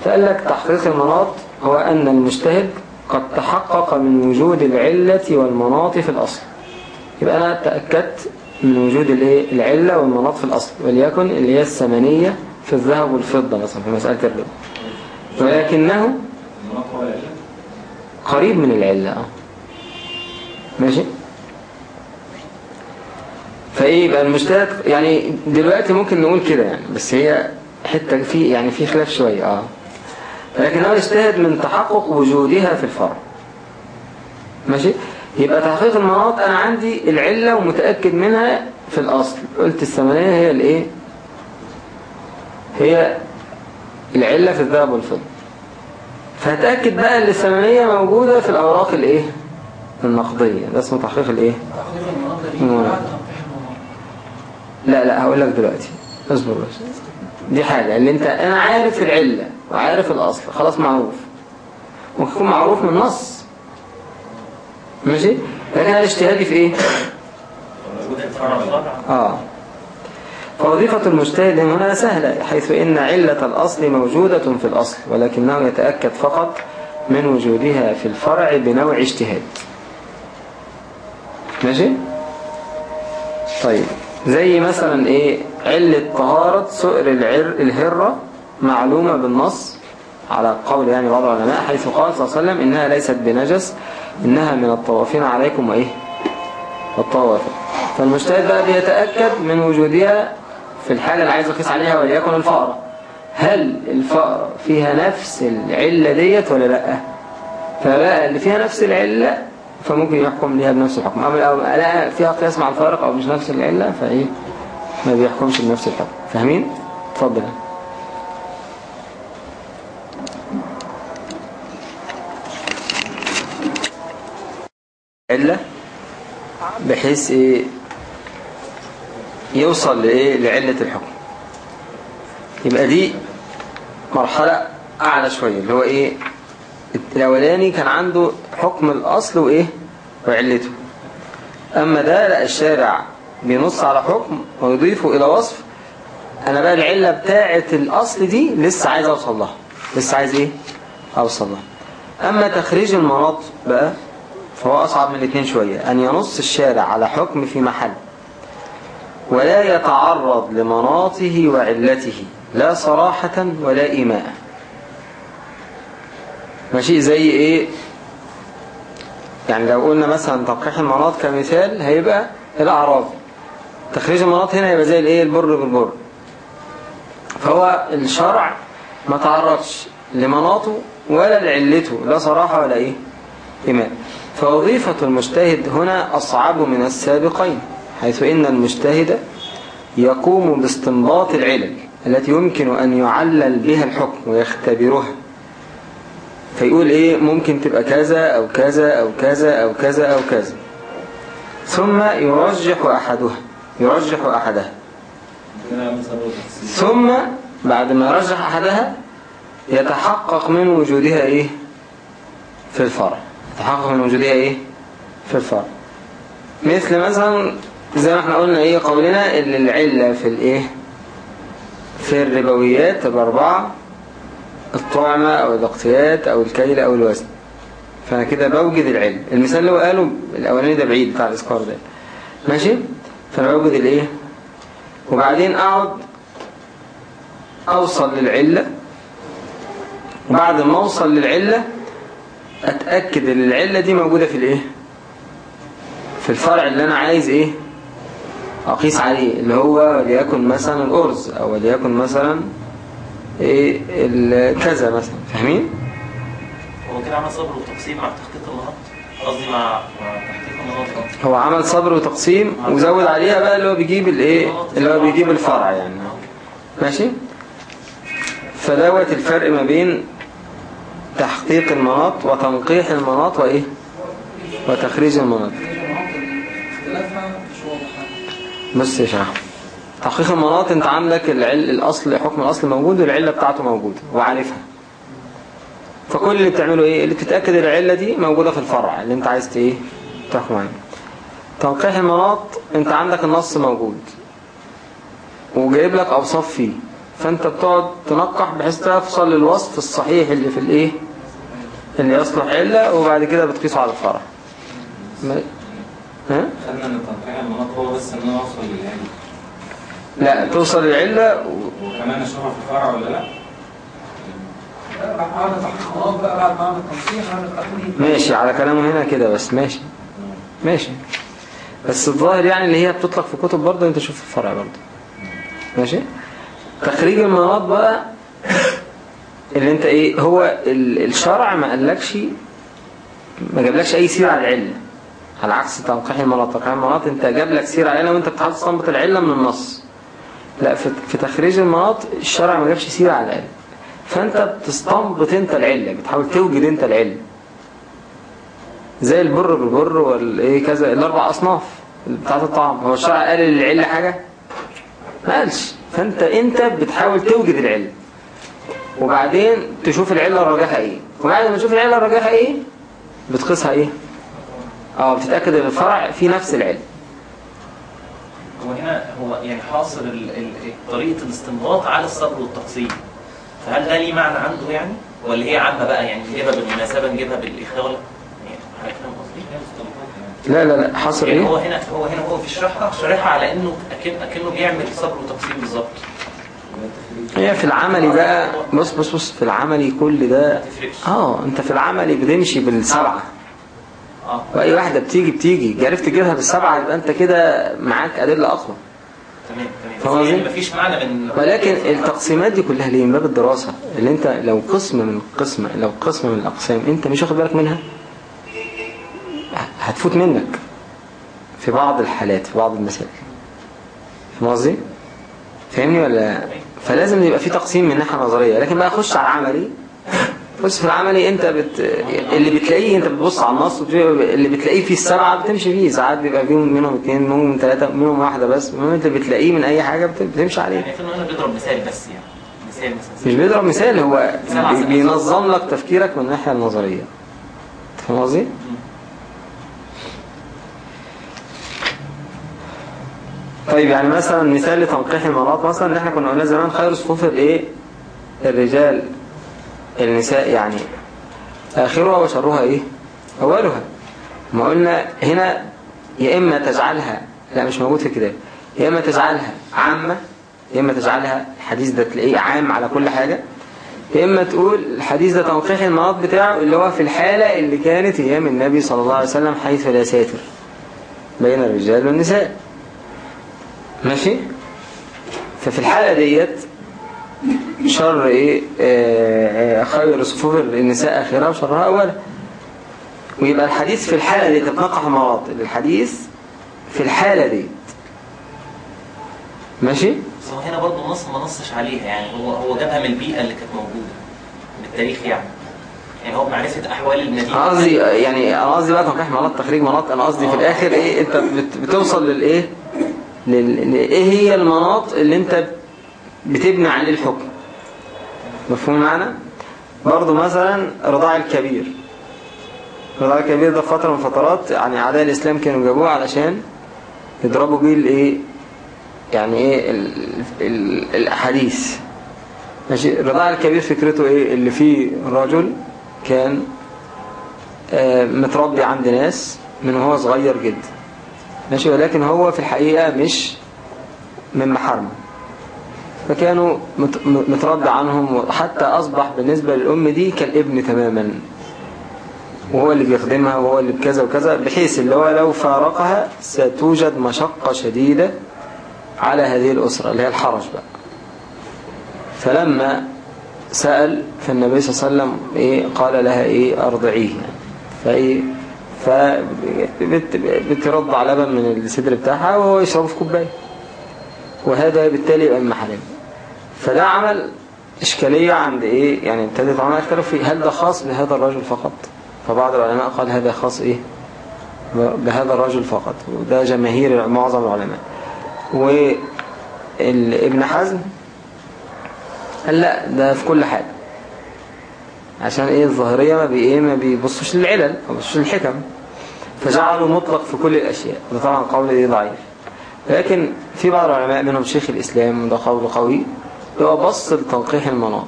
فقال لك تحقيق المناط هو أن المجتهد قد تحقق من وجود العلة والمناط في الأصل. يبقى أنا تأكدت من وجود العلة والمناط في الأصل وليكن اللي هي الثمنية في الذهب والفضة مثلا في مسألة الربا. ولكنه قريب من العلة. آه. ماشي؟ فإيه يبقى المجتهد؟ يعني دلوقتي ممكن نقول كده يعني بس هي حتة في يعني في خلاف شوية. آه. لكنه يجتهد من تحقق وجودها في الفرع. ماشي؟ يبقى تحقيق المناط أنا عندي العلة ومتأكد منها في الأصل. قلت الثمانية هي الإيه؟ هي العلة في الذهب والفضة. فهتأكد بقى إن الثمانية موجودة في الأوراق الإيه؟ النقدية. ده اسمه تحقيق المناطق لا لا هقول لك دلوقتي. اصبر بس. دي حاجة اللي انت أنا عارف العلة وعارف الأصل خلاص معروف. ممكن يكون معروف من النص. ماشي؟ لكن أنا اجتهادي في إيه؟ آه. فوظيفة المجتهد هنا سهلة حيث إن علة الأصل موجودة في الأصل ولكنه يتأكد فقط من وجودها في الفرع بنوع اجتهاد. ماشي؟ طيب. زي مثلا إيه علة طهارة سؤر العر الهرة معلومة بالنص على قول يعني بعض العلماء حيث قال صلى الله عليه وسلم إنها ليست بنجس إنها من الطوافين عليكم وإيه؟ الطواف فالمجتهد بقى بيتأكد من وجودها في الحالة اللي عايز يقيس عليها وليكن الفأرة هل الفأرة فيها نفس العلة ديت ولا لأ؟ فبقى اللي فيها نفس العلة فممكن يحكم ليها بنفس الحكم. أو لا فيها قياس مع الفارق أو مش نفس العلة فإيه؟ ما بيحكمش بنفس الحكم. فاهمين؟ اتفضل. علة بحيث إيه؟ يوصل لإيه؟ لعلة الحكم. يبقى دي مرحلة أعلى شوية اللي هو إيه؟ الاولاني كان عنده حكم الأصل وإيه؟ وعلته. أما ده لا الشارع بينص على حكم ويضيفه إلى وصف. أنا بقى العلة بتاعة الأصل دي لسه عايز أوصل لها. لسه عايز إيه؟ أوصل لها. أما تخريج المناط بقى فهو أصعب من الاثنين شوية. أن ينص الشارع على حكم في محل. ولا يتعرض لمناطه وعلته. لا صراحة ولا إيماء. ماشي زي إيه؟ يعني لو قلنا مثلا تلقيح المناط كمثال هيبقى الأعراض. تخريج المناط هنا يبقى زي الإيه؟ البر بالبر. فهو الشرع ما تعرضش لمناطه ولا لعلته لا صراحة ولا إيه؟ إيماء فوظيفة المجتهد هنا أصعب من السابقين حيث إن المجتهد يقوم باستنباط العلل التي يمكن أن يعلل بها الحكم ويختبرها. فيقول إيه؟ ممكن تبقى كذا أو كذا أو كذا أو كذا أو كذا. ثم يرجح أحدها. يرجح أحدها. ثم بعد ما يرجح أحدها يتحقق من وجودها إيه؟ في الفرع. يتحقق من وجودها إيه؟ في الفرع. مثل مثلا زي ما إحنا قلنا إيه؟ قولنا اللي العلة في الإيه؟ في الربويات الأربعة الطعمة أو الاقتيات أو الكيل أو الوزن. فأنا كده بوجد العلة المثال اللي هو قاله الأولاني ده بعيد بتاع الاسكار ده. ماشي؟ فأنا بوجد الإيه؟ وبعدين أقعد أوصل للعلة. وبعد ما أوصل للعلة أتأكد إن العلة دي موجودة في الإيه؟ في الفرع اللي أنا عايز إيه؟ أقيس عليه. اللي هو وليكن مثلا الأرز أو وليكن مثلا إيه كذا مثلا فاهمين؟ هو كده عمل صبر وتقسيم مع تخطيط النهض قصدي مع تحقيق هو عمل صبر وتقسيم وزود عليها بقى اللي هو بيجيب الإيه؟ اللي هو بيجيب الفرع يعني. ماشي؟ فدوت الفرق ما بين تحقيق المناط وتنقيح المناط وإيه؟ وتخريج المناط بص يا شيخ. تحقيق المناط انت عندك العل الأصل حكم الأصل موجود والعلة بتاعته موجودة وعارفها. فكل اللي بتعمله إيه؟ اللي بتتأكد العلة دي موجودة في الفرع اللي انت عايز إيه؟ تحكم عليه. تنقيح المناط انت عندك النص موجود وجايب لك أوصاف فيه. فانت بتقعد تنقح بحيث توصل للوصف الصحيح اللي في الإيه؟ اللي يصلح علة وبعد كده بتقيسه على الفرع. ها؟ خدنا ان تنقيح المناط هو بس إن أنا أوصل للعلم لا توصل للعله و... وكمان اشوفها في الفرع ولا لا؟ ماشي على كلامه هنا كده بس ماشي. ماشي. بس الظاهر يعني اللي هي بتطلق في كتب برضه انت شوف الفرع برضه. ماشي؟ تخريج المناط بقى اللي انت إيه هو ال- الشرع ما قالكش ما جابلكش أي سيرة على العلة على عكس تنقيح المناط تنقيح المناط انت جاب لك سيرة على العلة وانت بتحاول تستنبط العلة من النص. لا في في تخريج المناط الشرع ما جابش سيرة على العلة فأنت بتستنبط أنت العلة بتحاول توجد أنت العلة زي البر بالبر والإيه كذا الأربع أصناف بتاعت الطعام. هو الشرع قال للعلة حاجة؟ ما قالش. فأنت أنت بتحاول توجد العلة وبعدين تشوف العلة الراجحة إيه. وبعد ما تشوف العلة الراجحة إيه بتقيسها إيه؟ آه بتتأكد إن الفرع فيه نفس العلة هو هنا هو يعني حاصر ال- ال- طريقة الاستنباط على الصبر والتقسيم فهل ده ليه معنى عنده يعني؟ ولا هي عامة بقى يعني نجيبها بالمناسبة نجيبها بالإخاء ولا؟ يعني؟ لا لا لا حصر يعني هو إيه هنا هو هنا هو في شرحها شرحها على إنه اكن أكنه بيعمل صبر وتقسيم بالظبط هي في العملي بقى بص بص بص في العملي كل ده آه أنت في العملي بتمشي بالسبعة. آه. وأي واحدة بتيجي بتيجي. عرفت تجيبها بالسبعة يبقى أنت كده معاك أدلة أقوى. تمام تمام. بس يعني؟ مفيش معنى من ولكن التقسيمات دي كلها ليه؟ من باب الدراسة. اللي انت لو قسم من قسم لو قسم من الأقسام انت مش واخد بالك منها؟ هتفوت منك. في بعض الحالات في بعض المسائل. فاهم قصدي؟ فاهمني ولا؟ فلازم يبقى في تقسيم من ناحية نظرية. لكن بقى خش على العملي بص في العملي انت بت... اللي بتلاقيه انت بتبص على النص اللي بتلاقيه فيه السبعة بتمشي فيه. ساعات بيبقى فيهم منهم اثنين منهم ثلاثة منهم واحدة بس. المهم انت بتلاقيه من أي حاجة بت- بتمشي عليه. يعني هنا بيضرب مثال بس يعني. مثال مثلا. مش بيضرب مثال هو. بينظم لك تفكيرك من الناحية النظرية. فاهم قصدي؟ طيب يعني مثلا مثال لتنقيح المرات مثلا اللي إحنا كنا قلنا زمان خير صفوف الإيه؟ الرجال. النساء يعني آخرها وشرها إيه؟ أولها. ما قلنا هنا يا إما تجعلها لا مش موجود في الكتاب. يا إما تجعلها عامة يا إما تجعلها الحديث ده تلاقيه عام على كل حاجة. يا إما تقول الحديث ده تنقيح المناط بتاعه اللي هو في الحالة اللي كانت أيام النبي صلى الله عليه وسلم حيث لا ساتر بين الرجال والنساء. ماشي؟ ففي الحالة ديت شر إيه؟ آه، آه، خير صفوف النساء اخرها وشرها اولها ويبقى الحديث في الحالة دي تتنقح مرات الحديث في الحالة دي. ماشي؟ بس هو هنا برضه النص ما نصش عليها يعني هو هو جابها من البيئة اللي كانت موجودة بالتاريخ يعني. يعني هو بمعرفة أحوال المدينة. قصدي يعني أنا قصدي بقى تنقيح مناط تخريج مناط أنا قصدي في الآخر إيه؟ أنت بت- بتوصل للإيه؟ لل... إيه هي المناط اللي أنت بتبني عليه الحكم؟ مفهوم المعنى؟ برضو مثلا رضاع الكبير. رضاع الكبير ده فترة من فترات يعني أعداء الإسلام كانوا جابوه علشان يضربوا بيه الإيه؟ يعني إيه؟ ال... ال... الأحاديث. ماشي؟ الرضاع الكبير فكرته إيه؟ اللي فيه رجل كان آه، متربي عند ناس من وهو صغير جدا. ماشي؟ ولكن هو في الحقيقة مش من محارمه. فكانوا مت- م- متربى عنهم حتى أصبح بالنسبة للأم دي كالابن تماما. وهو اللي بيخدمها وهو اللي بكذا وكذا بحيث اللي هو لو فارقها ستوجد مشقة شديدة على هذه الأسرة اللي هي الحرج بقى. فلما سأل فالنبي صلى الله عليه وسلم إيه قال لها إيه أرضعيه. فإيه فبترضع لبن من الصدر بتاعها وهو يشربه في كوباية. وهذا بالتالي يبقى من محارمه فده عمل إشكالية عند إيه؟ يعني ابتدت العلماء اختلفوا فيه هل ده خاص بهذا الرجل فقط. فبعض العلماء قال هذا خاص إيه؟ بهذا الرجل فقط. وده جماهير معظم العلماء. وابن حزم قال لا ده في كل حاجة عشان إيه؟ الظاهرية ما بي إيه؟ ما بيبصوش للعلل ما بيبصوش للحكم. فجعلوا مطلق في كل الأشياء. ده طبعا قول إيه؟ ضعيف. لكن في بعض العلماء منهم شيخ الإسلام وده قول قوي. هو بص لتنقيح المناط.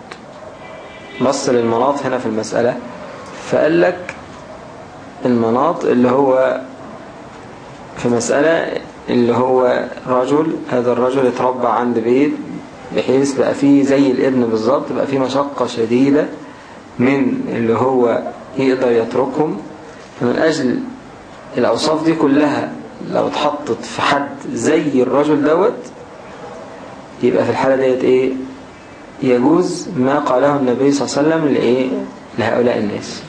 بص للمناط هنا في المسألة فقال لك المناط اللي هو في مسألة اللي هو رجل هذا الرجل اتربى عند بيت بحيث بقى فيه زي الابن بالظبط بقى فيه مشقة شديدة من اللي هو يقدر يتركهم. فمن أجل الأوصاف دي كلها لو اتحطت في حد زي الرجل دوت يبقى في الحالة ديت إيه؟ يجوز ما قاله النبي صلى الله عليه وسلم لإيه؟ لهؤلاء الناس.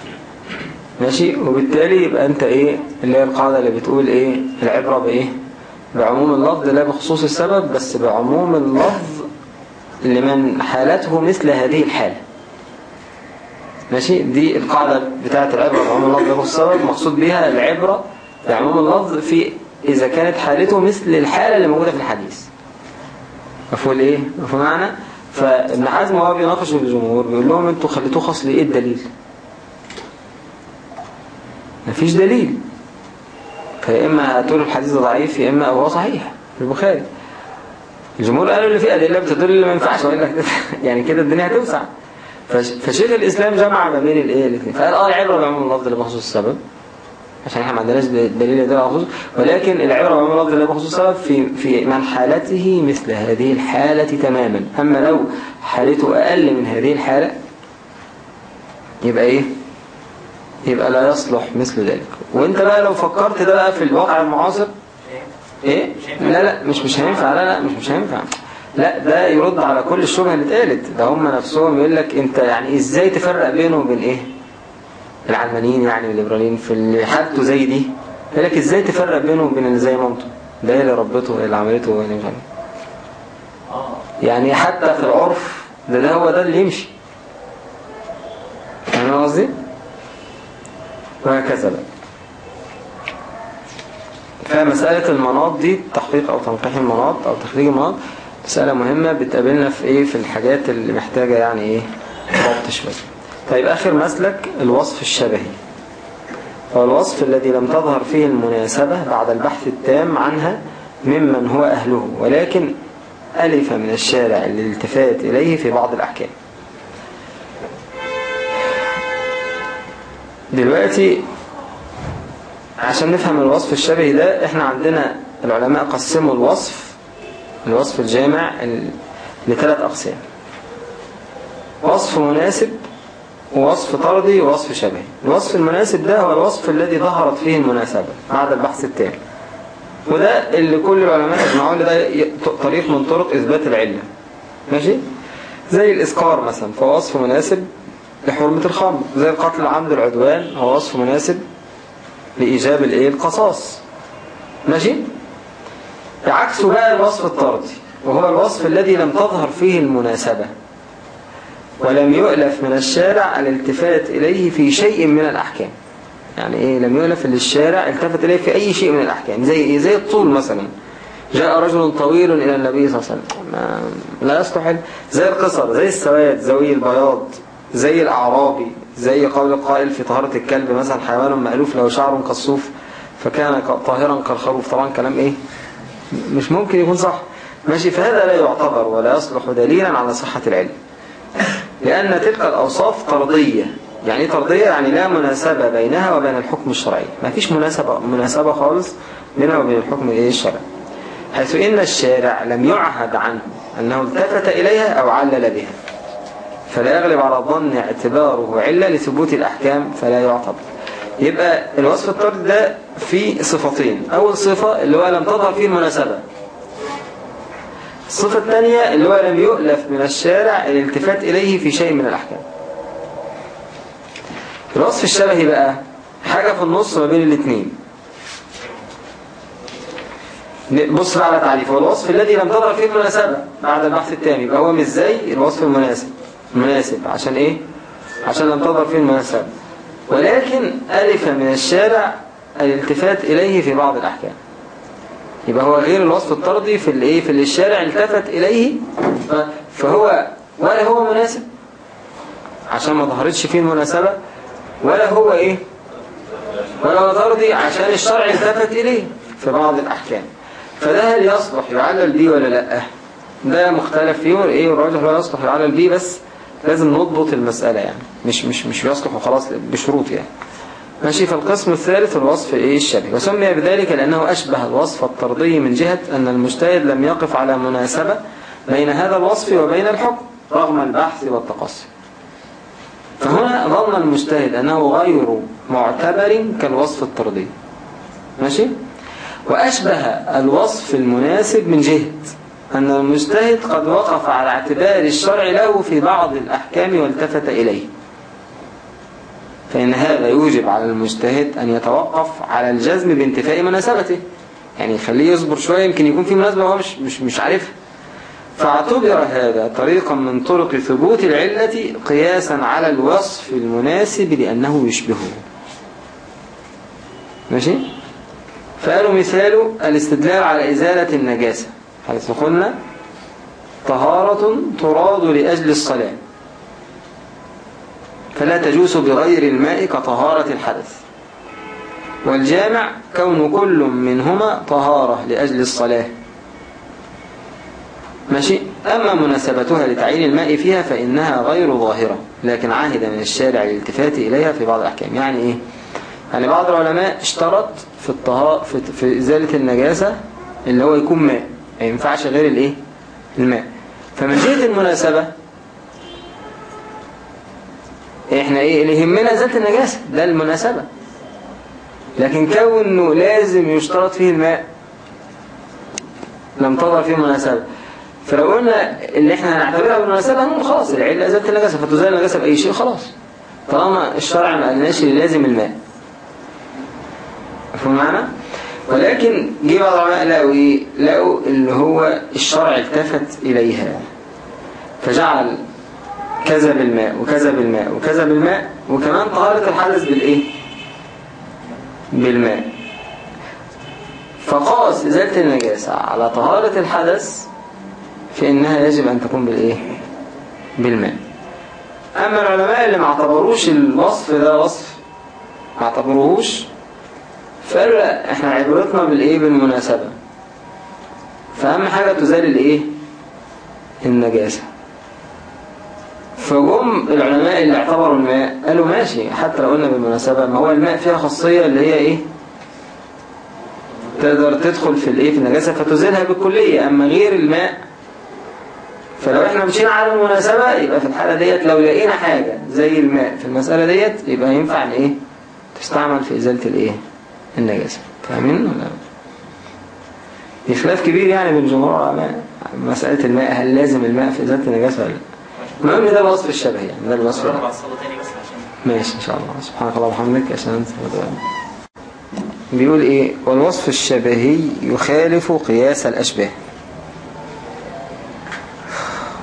ماشي؟ وبالتالي يبقى أنت إيه؟ اللي هي القاعدة اللي بتقول إيه؟ العبرة بإيه؟ بعموم اللفظ لا بخصوص السبب بس بعموم اللفظ لمن حالته مثل هذه الحالة. ماشي؟ دي القاعدة بتاعت العبرة. بعموم اللفظ بخصوص السبب مقصود بها العبرة بعموم اللفظ في إذا كانت حالته مثل الحالة اللي موجودة في الحديث. مفهوم إيه؟ مفهوم معنى؟ فابن حزم وهو بيناقش الجمهور بيقول لهم أنتوا خليتوه خاص ليه الدليل؟ مفيش دليل. فيا إما هتقولوا الحديث ضعيف يا إما هو صحيح. في البخاري. الجمهور قالوا اللي فيه أدلة بتدل اللي ما ينفعش يعني كده الدنيا هتوسع. فش- فشيخ الإسلام جمع ما بين الإيه؟ الاثنين فقال آه العبره بعموم اللفظ اللي بخصوص السبب. عشان إحنا ما عندناش دليل يدل على خصوص. ولكن العبرة بما لفظ الله بخصوص سبب في في من حالته مثل هذه الحالة تماما. أما لو حالته أقل من هذه الحالة يبقى إيه؟ يبقى لا يصلح مثل ذلك. وأنت بقى لو فكرت ده بقى في الواقع المعاصر إيه؟ لا لا مش مش هينفع. لا لا مش مش هينفع. لا ده يرد على كل الشبهة اللي اتقالت. ده هم نفسهم يقول لك أنت يعني إزاي تفرق بينه وبين إيه؟ العلمانيين يعني والليبراليين في اللي حالته زي دي. يقول لك إزاي تفرق بينه وبين اللي زي مامته؟ ده اللي ربته اللي عملته اللي مش يعني حتى في العرف ده ده هو ده اللي يمشي. فاهم قصدي؟ وهكذا بقى. فمسألة المناط دي تحقيق أو تنقيح المناط أو تخريج المناط مسألة مهمة بتقابلنا في إيه؟ في الحاجات اللي محتاجة يعني إيه؟ ضبط شوية. طيب آخر مسلك الوصف الشبهي. هو الوصف الذي لم تظهر فيه المناسبة بعد البحث التام عنها ممن هو أهله ولكن ألف من الشارع الالتفات إليه في بعض الأحكام. دلوقتي عشان نفهم الوصف الشبهي ده إحنا عندنا العلماء قسموا الوصف الوصف الجامع ال- لثلاث أقسام. وصف مناسب ووصف طردي ووصف شبهي. الوصف المناسب ده هو الوصف الذي ظهرت فيه المناسبة بعد البحث التام وده اللي كل العلماء اجمعوا ده طريق من طرق إثبات العلة. ماشي؟ زي الإسكار مثلا فهو وصف مناسب لحرمة الخمر. زي القتل العمد العدوان هو وصف مناسب لإيجاب الإيه؟ القصاص. ماشي؟ عكسه بقى الوصف الطردي وهو الوصف الذي لم تظهر فيه المناسبة. ولم يؤلف من الشارع الالتفات إليه في شيء من الأحكام. يعني إيه؟ لم يؤلف للشارع التفت إليه في أي شيء من الأحكام. زي إيه؟ زي الطول مثلا. جاء رجل طويل إلى النبي صلى الله عليه وسلم. لا يصلح زي القصر زي السواد زي البياض زي الأعرابي زي قول القائل في طهارة الكلب مثلا حيوان مألوف له شعر كالصوف فكان طاهرا كالخروف. طبعا كلام إيه؟ مش ممكن يكون صح. ماشي فهذا لا يعتبر ولا يصلح دليلا على صحة العلم. لأن تلك الأوصاف طردية. يعني طردية يعني لا مناسبة بينها وبين الحكم الشرعي. ما فيش مناسبة مناسبة خالص بينها وبين الحكم الايه الشرعي. حيث إن الشارع لم يعهد عنه أنه التفت إليها أو علل بها. فلا يغلب على الظن اعتباره علة لثبوت الأحكام فلا يعتبر. يبقى الوصف الطرد ده فيه صفتين. أول صفة اللي هو لم تظهر فيه المناسبة. الصفة الثانية اللي هو لم يؤلف من الشارع الالتفات إليه في شيء من الأحكام. الوصف الشبهي بقى حاجة في النص ما بين الاثنين بص بقى على تعريف. هو الوصف الذي لم تظهر فيه المناسبة بعد البحث التام يبقى هو مش زي الوصف المناسب. مناسب عشان إيه؟ عشان لم تظهر فيه المناسبة. ولكن ألف من الشارع الالتفات إليه في بعض الأحكام. يبقى هو غير الوصف الطردي في الايه في اللي الشارع التفت إليه فهو ولا هو مناسب؟ عشان ما ظهرتش فيه المناسبة ولا هو إيه؟ ولا هو طردي عشان الشرع التفت إليه في بعض الأحكام. فده هل يصلح يعلل بيه ولا لأ؟ ده مختلف فيه إيه والراجح لا يصلح يعلل بيه بس لازم نضبط المسألة يعني. مش مش مش يصلح وخلاص بشروط يعني. ماشي. فالقسم الثالث الوصف إيه؟ الشبه. وسمي بذلك لأنه أشبه الوصف الطردي من جهة أن المجتهد لم يقف على مناسبة بين هذا الوصف وبين الحكم رغم البحث والتقصي. فهنا ظن المجتهد أنه غير معتبر كالوصف الطردي. ماشي؟ وأشبه الوصف المناسب من جهة أن المجتهد قد وقف على اعتبار الشرع له في بعض الأحكام والتفت إليه. فإن هذا يوجب على المجتهد أن يتوقف على الجزم بانتفاء مناسبته. يعني يخليه يصبر شوية يمكن يكون في مناسبة وهو مش, مش, مش عارفها. فاعتبر هذا طريقا من طرق ثبوت العلة قياسا على الوصف المناسب لأنه يشبهه. ماشي؟ فقالوا مثال الاستدلال على إزالة النجاسة حيث قلنا طهارة تراد لأجل الصلاة. فلا تجوز بغير الماء كطهارة الحدث. والجامع كون كل منهما طهارة لأجل الصلاة. ماشي؟ أما مناسبتها لتعيين الماء فيها فإنها غير ظاهرة لكن عاهد من الشارع الالتفات إليها في بعض الأحكام. يعني إيه؟ يعني بعض العلماء اشترط في الطهاء في, في إزالة النجاسة اللي هو يكون ماء ما ينفعش غير الإيه؟ الماء. فمن جهة المناسبة إحنا إيه اللي يهمنا ذات النجاسة؟ ده المناسبة. لكن كونه لازم يشترط فيه الماء لم تظهر فيه مناسبة. فلو قلنا اللي إحنا هنعتبرها بالمناسبة هنقول خلاص العلة ذات النجاسة فتزال النجاسة بأي شيء خلاص. طالما الشرع ما قالناش اللي لازم الماء. مفهوم معنا؟ ولكن جه بعض العلماء لقوا إيه؟ لقوا اللي هو الشرع التفت إليها. فجعل كذا بالماء وكذا بالماء وكذا بالماء وكمان طهارة الحدث بالإيه؟ بالماء فقاس إزالة النجاسة على طهارة الحدث في إنها يجب أن تكون بالإيه؟ بالماء أما العلماء اللي ما اعتبروش الوصف ده وصف ما اعتبروهوش فقالوا لا إحنا عبرتنا بالإيه؟ بالمناسبة فأهم حاجة تزال الإيه؟ النجاسة فجم العلماء اللي اعتبروا الماء قالوا ماشي حتى لو قلنا بالمناسبة ما هو الماء فيها خاصية اللي هي إيه؟ تقدر تدخل في الإيه؟ في النجاسة فتزيلها بالكلية أما غير الماء فلو إحنا مشينا على المناسبة يبقى في الحالة ديت لو لقينا حاجة زي الماء في المسألة ديت يبقى ينفع إيه؟ تستعمل في إزالة الإيه؟ النجاسة. فاهمين ولا في خلاف كبير يعني بين جمهور العلماء مسألة الماء هل لازم الماء في إزالة النجاسة ولا لأ؟ المهم ده الوصف الشبهي يعني ده الوصف. عشان. ماشي إن شاء الله. سبحانك اللهم وبحمدك عشان بيقول إيه؟ والوصف الشبهي يخالف قياس الأشباه.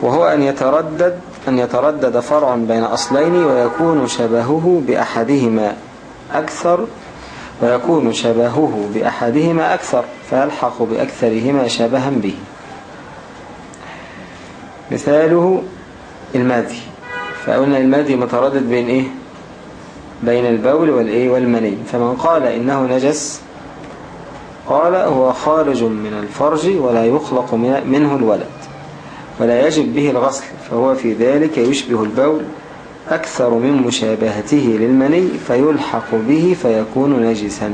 وهو أن يتردد أن يتردد فرع بين أصلين ويكون شبهه بأحدهما أكثر ويكون شبهه بأحدهما أكثر فيلحق بأكثرهما شبها به. مثاله المادي. فقلنا المادي متردد بين إيه؟ بين البول والإيه؟ والمني. فمن قال إنه نجس قال هو خارج من الفرج ولا يخلق من- منه الولد ولا يجب به الغسل فهو في ذلك يشبه البول أكثر من مشابهته للمني فيلحق به فيكون نجسا.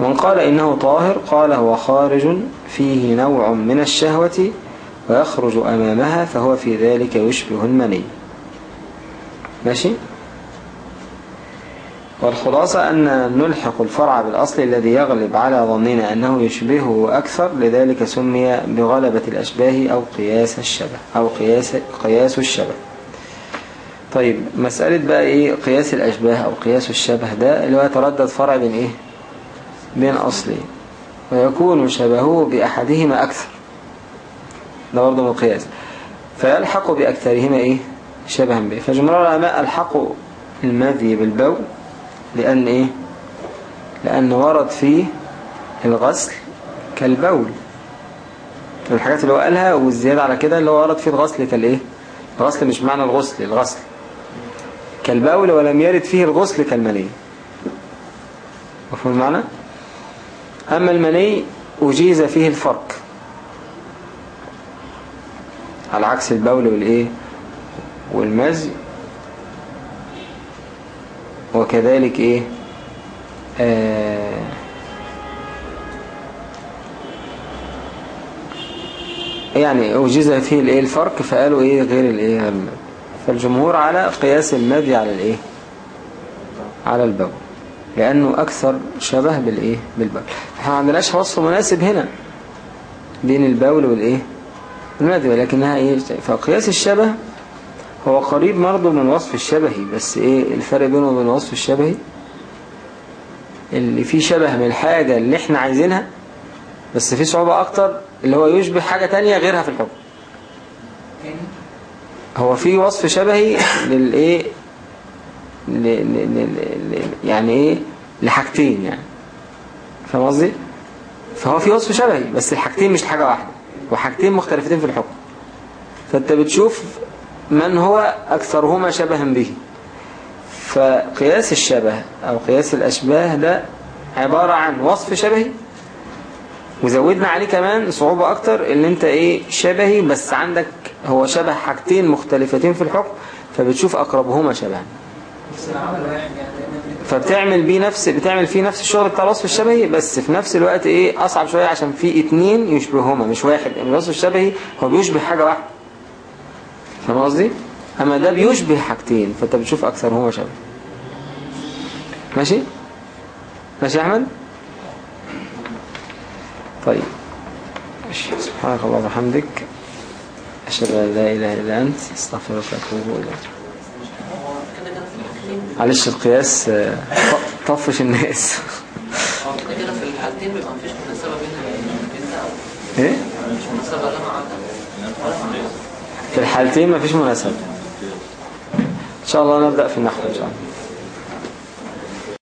ومن قال إنه طاهر قال هو خارج فيه نوع من الشهوة ويخرج أمامها فهو في ذلك يشبه المني. ماشي؟ والخلاصة أن نلحق الفرع بالأصل الذي يغلب على ظننا أنه يشبهه أكثر لذلك سمي بغلبة الأشباه أو قياس الشبه أو قياس, قياس الشبه. طيب مسألة بقى إيه؟ قياس الأشباه أو قياس الشبه ده اللي هو يتردد فرع بين إيه؟ بين أصلين ويكون شبهه بأحدهما أكثر. ده برضه من القياس. فيلحق بأكثرهما إيه؟ شبها به. فجمهور العلماء ألحقوا المذي بالبول لأن إيه؟ لأن ورد فيه الغسل كالبول. الحاجات اللي هو قالها والزيادة على كده اللي هو ورد فيه الغسل كالإيه؟ الغسل مش معنى الغسل الغسل. كالبول ولم يرد فيه الغسل كالمني مفهوم المعنى؟ أما المني أجيز فيه الفرق. على عكس البول والإيه والمزي. وكذلك إيه آه يعني أجيز فيه الإيه الفرق. فقالوا إيه غير الإيه. فالجمهور على قياس المذي على الإيه على البول. لأنه أكثر شبه بالإيه؟ بالبول إحنا ما عندناش وصف مناسب هنا بين البول والإيه؟ المذي ولكنها إيه؟ فقياس الشبه هو قريب برضه من الوصف الشبهي بس إيه؟ الفرق بينه وبين الوصف الشبهي اللي فيه شبه من الحاجة اللي إحنا عايزينها بس فيه صعوبة أكتر اللي هو يشبه حاجة تانية غيرها في الحكم. هو في وصف شبهي للإيه؟ ل... ل... ل... ل... يعني إيه؟ لحاجتين يعني. فاهم قصدي؟ فهو في وصف شبهي بس الحاجتين مش حاجة واحدة وحاجتين مختلفتين في الحكم. فأنت بتشوف من هو أكثرهما شبها به. فقياس الشبه أو قياس الأشباه ده عبارة عن وصف شبهي وزودنا عليه كمان صعوبة أكتر اللي أنت إيه؟ شبهي بس عندك هو شبه حاجتين مختلفتين في الحكم فبتشوف أقربهما شبها. فبتعمل بيه نفس بتعمل فيه نفس الشغل بتاع الوصف الشبهي بس في نفس الوقت إيه أصعب شوية عشان في اتنين يشبههما مش واحد يعني الوصف الشبهي هو بيشبه حاجة واحدة فاهم قصدي؟ أما ده بيشبه حاجتين فأنت بتشوف اكثرهما شبه ماشي؟ ماشي يا أحمد؟ طيب ماشي. سبحانك اللهم وبحمدك أشهد أن لا إله إلا أنت أستغفرك وأتوب إليك هو كده كده في الحالتين معلش القياس آه، طفش الناس. كده في الحالتين بيبقى مفيش مناسبة إيه؟ مناسبة لا مع في الحالتين مفيش مناسبة. إن شاء الله نبدأ في النحو إن شاء الله.